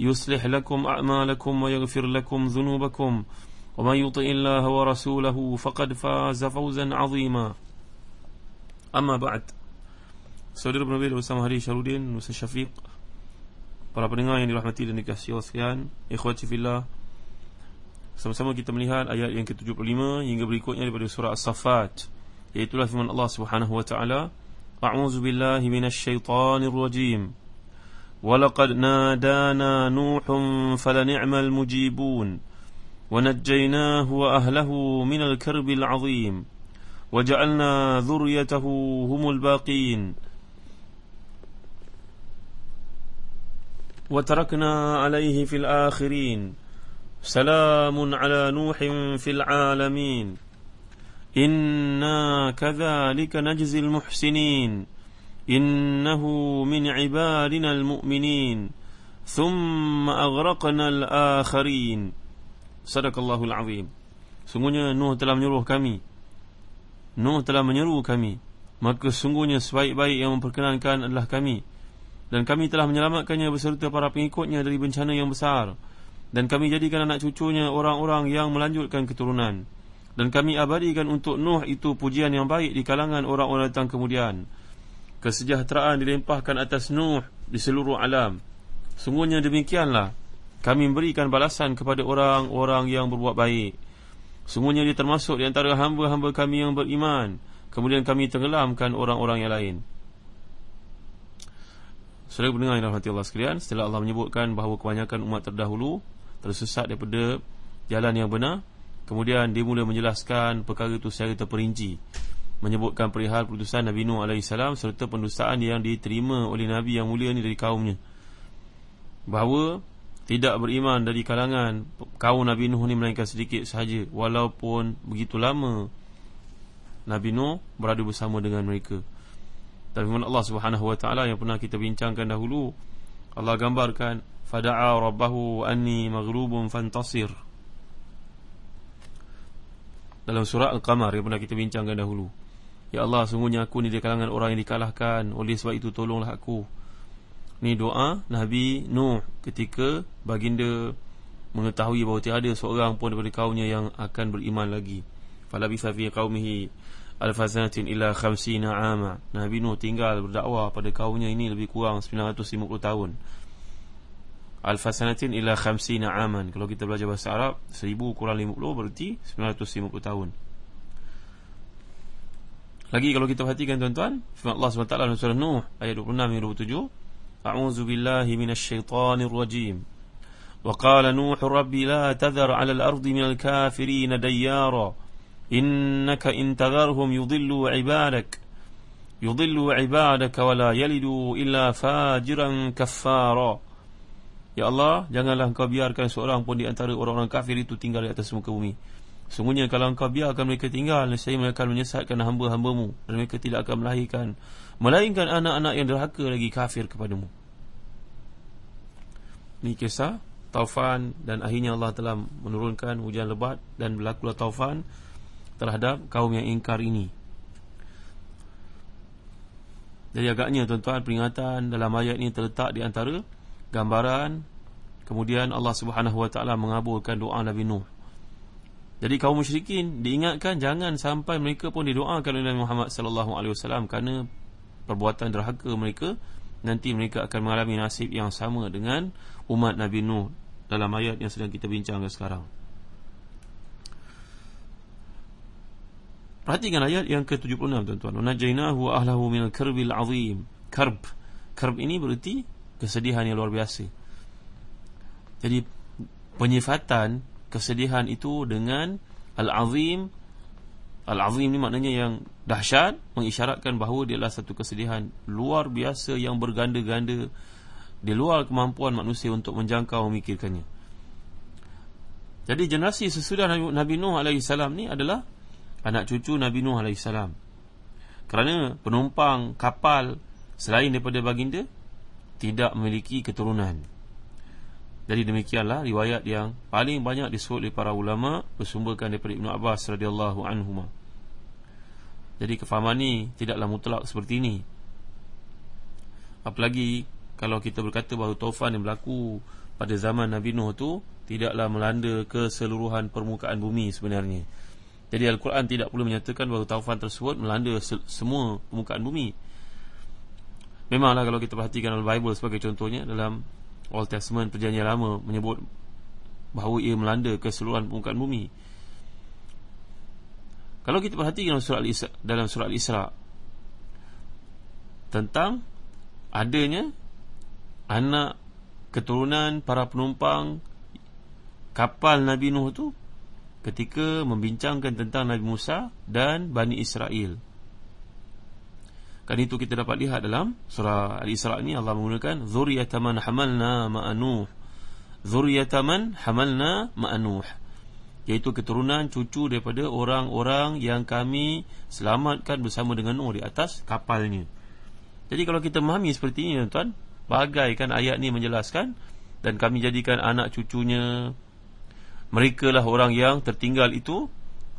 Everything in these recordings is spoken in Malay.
يصلح لكم أعمالكم ويغفر لكم ذنوبكم ومن يطع الله ورسوله فقد فاز فوزا عظيما أما بعد Saudara Nabil bersama Hari Syarudin Musa Syafiq Para pendengar yang dirahmati dan dikasihi Allah sekalian Ikhwati fillah Sama-sama kita melihat ayat yang ke-75 Hingga berikutnya daripada surah As-Safat Iaitulah firman Allah subhanahu wa ta'ala A'udzu billahi minasy syaithanir rajim ولقد نادانا نوح فلنعم المجيبون ونجيناه وأهله من الكرب العظيم وجعلنا ذريته هم الباقين. وتركنا عليه في الآخرين. سلام على نوح في العالمين. إنا كذلك نجزي المحسنين. إنه من عبادنا المؤمنين ثم أغرقنا الآخرين صدق الله العظيم Sungguhnya Nuh telah menyuruh kami Nuh telah menyeru kami Maka sungguhnya sebaik-baik yang memperkenankan adalah kami Dan kami telah menyelamatkannya beserta para pengikutnya dari bencana yang besar Dan kami jadikan anak cucunya orang-orang yang melanjutkan keturunan Dan kami abadikan untuk Nuh itu pujian yang baik di kalangan orang-orang datang kemudian Kesejahteraan dilimpahkan atas Nuh di seluruh alam. Sungguhnya demikianlah. Kami memberikan balasan kepada orang-orang yang berbuat baik. Sungguhnya dia termasuk di antara hamba-hamba kami yang beriman. Kemudian kami tenggelamkan orang-orang yang lain. Saudara pendengar yang rahmati Allah sekalian Setelah Allah menyebutkan bahawa kebanyakan umat terdahulu Tersesat daripada jalan yang benar Kemudian dia mula menjelaskan perkara itu secara terperinci Menyebutkan perihal putusan Nabi Nuh AS Serta pendustaan yang diterima oleh Nabi yang mulia ini dari kaumnya Bahawa tidak beriman dari kalangan kaum Nabi Nuh ni melainkan sedikit sahaja walaupun begitu lama Nabi Nuh berada bersama dengan mereka. Dan firman Allah taala yang pernah kita bincangkan dahulu Allah gambarkan fada'a rabbahu anni maghrubun fantasir. Dalam surah Al-Qamar yang pernah kita bincangkan dahulu. Ya Allah, sungguhnya aku ni di kalangan orang yang dikalahkan, oleh sebab itu tolonglah aku. Ni doa Nabi Nuh ketika baginda mengetahui bahawa tiada seorang pun daripada kaumnya yang akan beriman lagi. Fala bi fi qaumihi alfazanatin 50 ama. Nabi Nuh tinggal berdakwah pada kaumnya ini lebih kurang 950 tahun. Alfazanatin ila 50 aman. Kalau kita belajar bahasa Arab 1000 kurang 50 berarti 950 tahun. Lagi kalau kita perhatikan tuan-tuan, firman Allah SWT dalam surah Nuh ayat 26-27, A'udzu billahi minasyaitonir rajim. Wa qala Nuh rabbi la tadhar 'ala al-ardi minal kafirin dayyara. Innaka in tadharhum yudhillu 'ibadak. Yudhillu 'ibadak wa la yalidu illa fajiran kaffara. Ya Allah, janganlah engkau biarkan seorang pun di antara orang-orang kafir itu tinggal di atas muka bumi. Sungguhnya kalau engkau biarkan mereka tinggal, nescaya mereka akan menyesatkan hamba-hambamu dan mereka tidak akan melahirkan melainkan anak-anak yang derhaka lagi kafir kepadamu. Ini kisah taufan dan akhirnya Allah telah menurunkan hujan lebat dan berlakulah taufan terhadap kaum yang ingkar ini. Jadi agaknya tuan-tuan peringatan dalam ayat ini terletak di antara gambaran kemudian Allah Taala mengabulkan doa Nabi Nuh. Jadi kaum musyrikin diingatkan jangan sampai mereka pun didoakan oleh Nabi Muhammad sallallahu alaihi wasallam kerana perbuatan derhaka mereka nanti mereka akan mengalami nasib yang sama dengan umat Nabi Nuh dalam ayat yang sedang kita bincangkan sekarang. Perhatikan ayat yang ke-76 tuan-tuan. Najainahu wa ahlahu minal karbil azim. Karb. Karb ini berarti kesedihan yang luar biasa. Jadi penyifatan kesedihan itu dengan al-azim. Al-azim ni maknanya yang dahsyat mengisyaratkan bahawa dia adalah satu kesedihan luar biasa yang berganda-ganda. Di luar kemampuan manusia untuk menjangkau memikirkannya. Jadi generasi sesudah Nabi Nuh salam ni adalah anak cucu Nabi Nuh AS kerana penumpang kapal selain daripada baginda tidak memiliki keturunan jadi demikianlah riwayat yang paling banyak disebut oleh para ulama bersumberkan daripada Ibn Abbas radhiyallahu anhu. Jadi kefahaman ni tidaklah mutlak seperti ini. Apalagi kalau kita berkata bahawa taufan yang berlaku pada zaman Nabi Nuh tu tidaklah melanda keseluruhan permukaan bumi sebenarnya. Jadi Al-Quran tidak perlu menyatakan bahawa taufan tersebut melanda semua permukaan bumi. Memanglah kalau kita perhatikan dalam Bible sebagai contohnya dalam Old Testament perjanjian lama menyebut bahawa ia melanda keseluruhan permukaan bumi. Kalau kita perhatikan dalam surah Al-Isra, dalam surah Al-Isra tentang adanya anak keturunan para penumpang kapal Nabi Nuh tu ketika membincangkan tentang Nabi Musa dan Bani Israel. Kan itu kita dapat lihat dalam surah Al-Isra' ni Allah menggunakan zuriyataman hamalna ma'anuh. Zuriyataman hamalna ma'anuh. Iaitu keturunan cucu daripada orang-orang yang kami selamatkan bersama dengan Nuh di atas kapalnya. Jadi kalau kita memahami seperti ini tuan, bagaikan ayat ni menjelaskan dan kami jadikan anak cucunya mereka lah orang yang tertinggal itu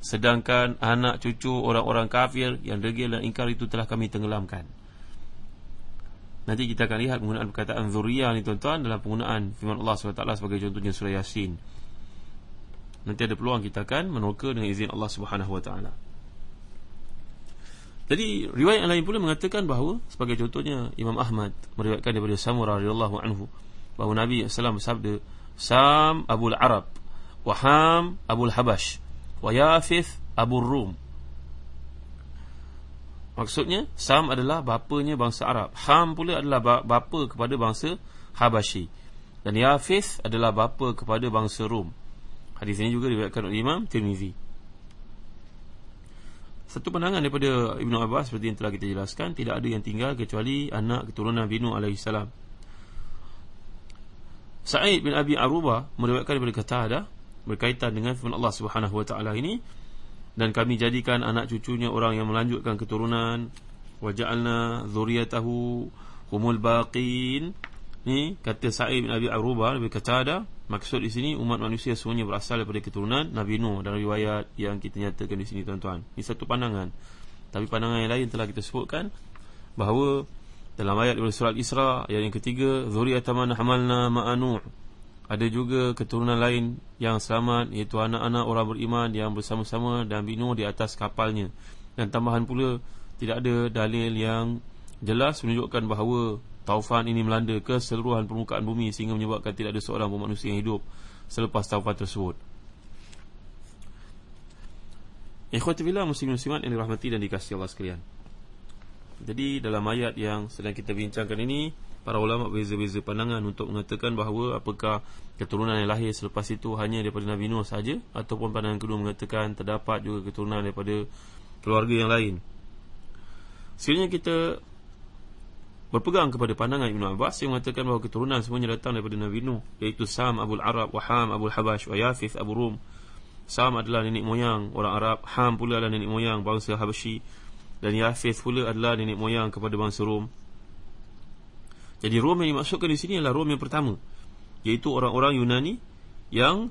Sedangkan anak cucu orang-orang kafir Yang degil dan ingkar itu telah kami tenggelamkan. Nanti kita akan lihat penggunaan perkataan Zuriyah ni tuan-tuan Dalam penggunaan firman Allah SWT sebagai contohnya surah Yasin. Nanti ada peluang kita akan menoka dengan izin Allah SWT Jadi riwayat yang lain pula mengatakan bahawa Sebagai contohnya Imam Ahmad Meriwayatkan daripada Samurah radhiyallahu anhu Bahawa Nabi SAW bersabda Sam Abul Arab Waham Abu Habash Wayafith Abu Rum. Maksudnya Sam adalah bapanya bangsa Arab. Ham pula adalah bapa kepada bangsa Habashi. Dan Yafith adalah bapa kepada bangsa Rum. Hadis ini juga diriwayatkan oleh Imam Tirmizi. Satu pandangan daripada Ibnu Abbas Seperti yang telah kita jelaskan Tidak ada yang tinggal kecuali anak keturunan Binu AS Sa'id bin Abi Arubah Meriwayatkan daripada kata ada berkaitan dengan firman Allah Subhanahu Wa Taala ini. Dan kami jadikan anak cucunya orang yang melanjutkan keturunan. Waja'alna dzurriyyatahu humul baqin. Ni kata Sa'id bin Abi Aruba lebih kata ada maksud di sini umat manusia semuanya berasal daripada keturunan Nabi Nuh. Dalam riwayat yang kita nyatakan di sini tuan-tuan. Ini satu pandangan. Tapi pandangan yang lain telah kita sebutkan bahawa dalam ayat surah Al-Isra ayat yang ketiga dzurriyyataman hamalna ma'anu ada juga keturunan lain yang selamat iaitu anak-anak orang beriman yang bersama-sama dan binu di atas kapalnya. Dan tambahan pula tidak ada dalil yang jelas menunjukkan bahawa taufan ini melanda keseluruhan permukaan bumi sehingga menyebabkan tidak ada seorang pun manusia yang hidup selepas taufan tersebut. Ikhwati bila muslim muslimat yang dirahmati dan dikasihi Allah sekalian. Jadi dalam ayat yang sedang kita bincangkan ini para ulama berbeza-beza pandangan untuk mengatakan bahawa apakah keturunan yang lahir selepas itu hanya daripada Nabi Nuh saja ataupun pandangan kedua mengatakan terdapat juga keturunan daripada keluarga yang lain. Sekiranya kita berpegang kepada pandangan Ibn Abbas yang mengatakan bahawa keturunan semuanya datang daripada Nabi Nuh iaitu Sam Abu Arab, Waham Abu Habash, wa Yafith Abu Rum. Sam adalah nenek moyang orang Arab, Ham pula adalah nenek moyang bangsa Habashi dan Yafith pula adalah nenek moyang kepada bangsa Rum. Jadi Rom yang dimaksudkan di sini adalah Rom yang pertama Iaitu orang-orang Yunani Yang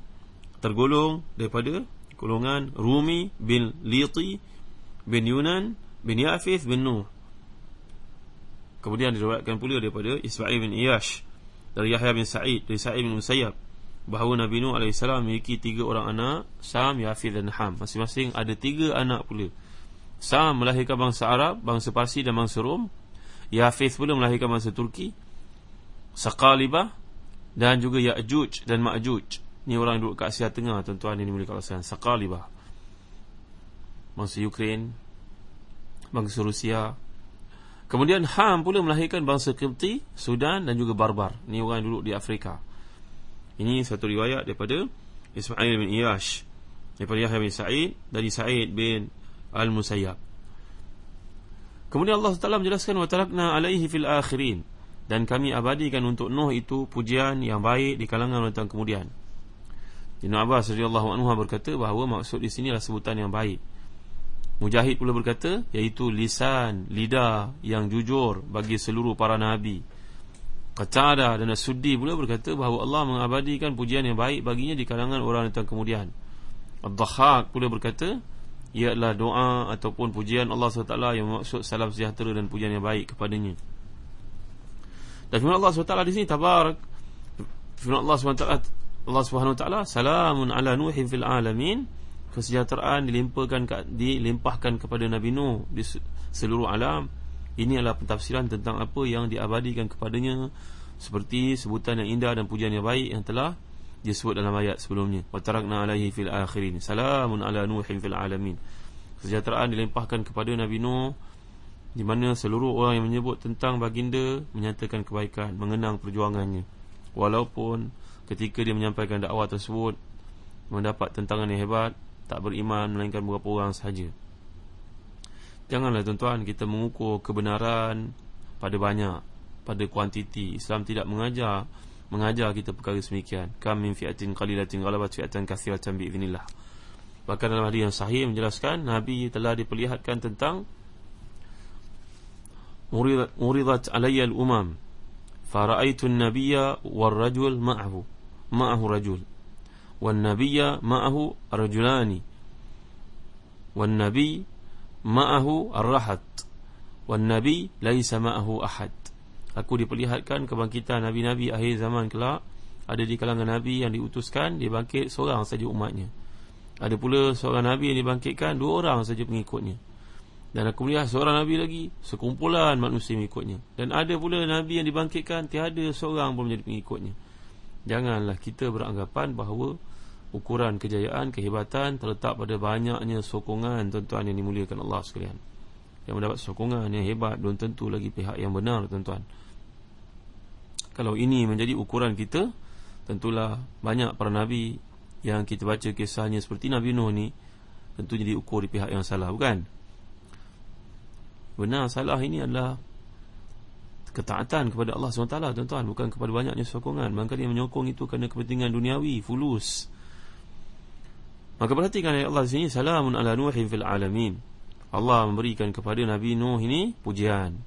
tergolong daripada Golongan Rumi bin Liti Bin Yunan Bin Yafith bin Nuh Kemudian diriwayatkan pula daripada Ismail bin Iyash Dari Yahya bin Sa'id Dari Sa'id bin Musayyab. Bahawa Nabi Nuh AS memiliki tiga orang anak Sam, Yafith dan Ham. Masing-masing ada tiga anak pula. Sam melahirkan bangsa Arab Bangsa Parsi dan bangsa Rom. Yafith pula melahirkan bangsa Turki Saqalibah dan juga Ya'juj dan Ma'juj. Ni orang duduk kat Asia Tengah tuan-tuan ini boleh kawasan Saqalibah. bangsa Ukraine, bangsa Rusia. Kemudian Ham pula melahirkan bangsa Qibti, Sudan dan juga Barbar. Ini orang yang duduk di Afrika. Ini satu riwayat daripada Ismail bin Iyash daripada Yahya bin Sa'id dari Sa'id bin Al-Musayyab. Kemudian Allah Taala menjelaskan wa tarakna alaihi fil akhirin dan kami abadikan untuk Nuh itu pujian yang baik di kalangan orang kemudian. Ibn Abbas radhiyallahu anhu berkata bahawa maksud di sini adalah sebutan yang baik. Mujahid pula berkata iaitu lisan, lidah yang jujur bagi seluruh para nabi. Qatada dan Suddi pula berkata bahawa Allah mengabadikan pujian yang baik baginya di kalangan orang yang kemudian. Ad-Dhahhak pula berkata ialah doa ataupun pujian Allah SWT yang maksud salam sejahtera dan pujian yang baik kepadanya. Dan firman Allah SWT di sini tabarak. Firman Allah SWT Allah taala salamun ala nuhin fil alamin. Kesejahteraan dilimpahkan dilimpahkan kepada Nabi Nuh di seluruh alam. Ini adalah pentafsiran tentang apa yang diabadikan kepadanya seperti sebutan yang indah dan pujian yang baik yang telah disebut dalam ayat sebelumnya. Wa tarakna alaihi fil akhirin. Salamun ala nuhin fil alamin. Kesejahteraan dilimpahkan kepada Nabi Nuh di mana seluruh orang yang menyebut tentang baginda menyatakan kebaikan mengenang perjuangannya. Walaupun ketika dia menyampaikan dakwah tersebut mendapat tentangan yang hebat tak beriman melainkan beberapa orang sahaja. Janganlah tuan-tuan kita mengukur kebenaran pada banyak pada kuantiti. Islam tidak mengajar mengajar kita perkara semikian. Kam min fi'atin qalilatin ghalabat fi'atan katsiratan bi idznillah bahkan dalam hadis yang sahih menjelaskan nabi telah diperlihatkan tentang fara'aitu an-nabiyya war-rajul ma'ahu ma'ahu rajul wan nabiyya ma'ahu rajulani wan nabi ma'ahu ar-rahat wan nabi laisa ma'ahu ahad aku diperlihatkan kebangkitan nabi-nabi akhir zaman kelak ada di kalangan nabi yang diutuskan dia bangkit seorang saja umatnya. Ada pula seorang nabi yang dibangkitkan dua orang saja pengikutnya dan aku melihat seorang nabi lagi sekumpulan manusia mengikutnya dan ada pula nabi yang dibangkitkan tiada seorang pun menjadi pengikutnya Janganlah kita beranggapan bahawa ukuran kejayaan, kehebatan terletak pada banyaknya sokongan tuan-tuan yang dimuliakan Allah sekalian. Yang mendapat sokongan yang hebat belum tentu lagi pihak yang benar tuan-tuan. Kalau ini menjadi ukuran kita, tentulah banyak para nabi yang kita baca kisahnya seperti Nabi Nuh ni tentu jadi ukur di pihak yang salah, bukan? Benar salah ini adalah ketaatan kepada Allah SWT tuan-tuan. Bukan kepada banyaknya sokongan. Maka dia menyokong itu kerana kepentingan duniawi fulus. Maka perhatikan ayat Allah di sini salamun ala nuhin fil alamin. Allah memberikan kepada Nabi Nuh ini pujian.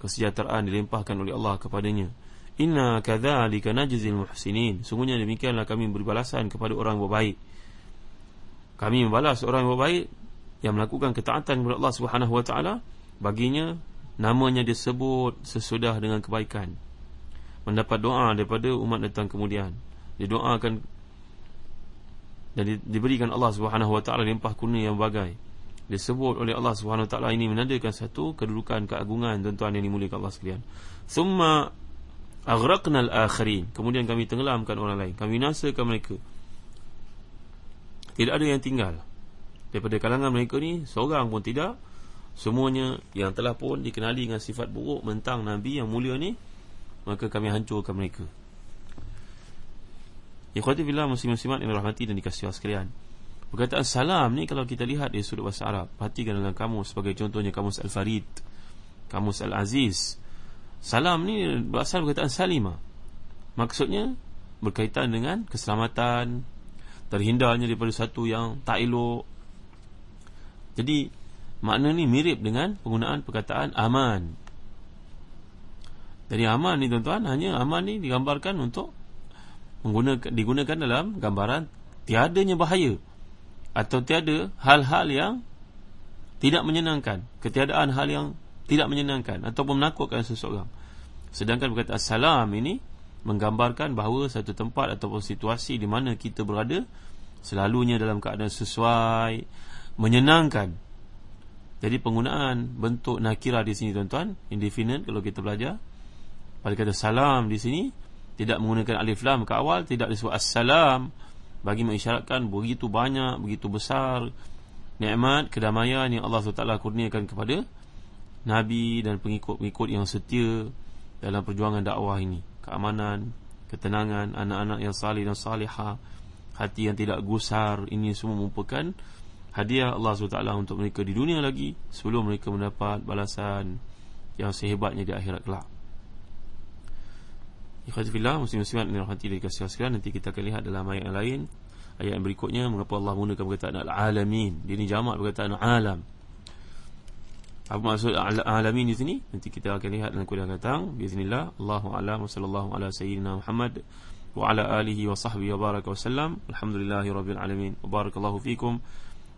Kesejahteraan dilimpahkan oleh Allah kepadanya. Inna kadzalika najzil muhsinin. Sungguhnya demikianlah kami beri balasan kepada orang yang berbaik kami membalas orang yang berbaik yang melakukan ketaatan kepada Allah Subhanahu wa taala baginya namanya disebut sesudah dengan kebaikan. Mendapat doa daripada umat datang kemudian. Didoakan dan diberikan Allah Subhanahu wa taala limpah kurnia yang bagai. Disebut oleh Allah Subhanahu wa taala ini menandakan satu kedudukan keagungan tuan-tuan yang dimuliakan Allah sekalian. Summa aghraqna al-akhirin kemudian kami tenggelamkan orang lain. Kami binasakan mereka. Tidak ada yang tinggal. Daripada kalangan mereka ni seorang pun tidak Semuanya yang telah pun dikenali dengan sifat buruk Mentang Nabi yang mulia ni Maka kami hancurkan mereka. Ikhwati billah muslim-muslimat yang rahmati dan dikasih Allah sekalian. Perkataan salam ni kalau kita lihat di sudut bahasa Arab Perhatikan dalam kamus sebagai contohnya kamus Al-Farid Kamus Al-Aziz. Salam ni berasal perkataan salimah Maksudnya berkaitan dengan keselamatan Terhindarnya daripada satu yang tak elok. Jadi Makna ni mirip dengan penggunaan perkataan aman. Jadi aman ni tuan-tuan Hanya aman ni digambarkan untuk menggunakan, Digunakan dalam gambaran Tiadanya bahaya Atau tiada hal-hal yang Tidak menyenangkan Ketiadaan hal yang tidak menyenangkan Ataupun menakutkan seseorang. Sedangkan perkataan salam ini Menggambarkan bahawa satu tempat Ataupun situasi di mana kita berada Selalunya dalam keadaan sesuai Menyenangkan jadi penggunaan bentuk nakira di sini tuan-tuan, indefinite kalau kita belajar. Pada kata salam di sini tidak menggunakan alif lam ke awal, tidak disebut assalam bagi mengisyaratkan begitu banyak, begitu besar nikmat kedamaian yang Allah SWT kurniakan kepada Nabi dan pengikut-pengikut yang setia dalam perjuangan dakwah ini keamanan, ketenangan, anak-anak yang salih dan salihah hati yang tidak gusar ini semua merupakan hadiah Allah SWT untuk mereka di dunia lagi sebelum mereka mendapat balasan yang sehebatnya di akhirat kelak. Ikhwatifillah, muslim-muslimat ini rahmati dari kasih sekalian Nanti kita akan lihat dalam ayat yang lain. Ayat yang berikutnya Mengapa Allah menggunakan perkataan al-alamin. Dia ni jamak perkataan alam. Apa maksud al-alamin di sini? Nanti kita akan lihat dalam kuliah datang. Bismillah. Allahu'alam wa sallallahu ala sayyidina Muhammad Wa ala alihi wa sahbihi wa baraka wa sallam. Alhamdulillahi rabbil alamin. Wa barakallahu fikum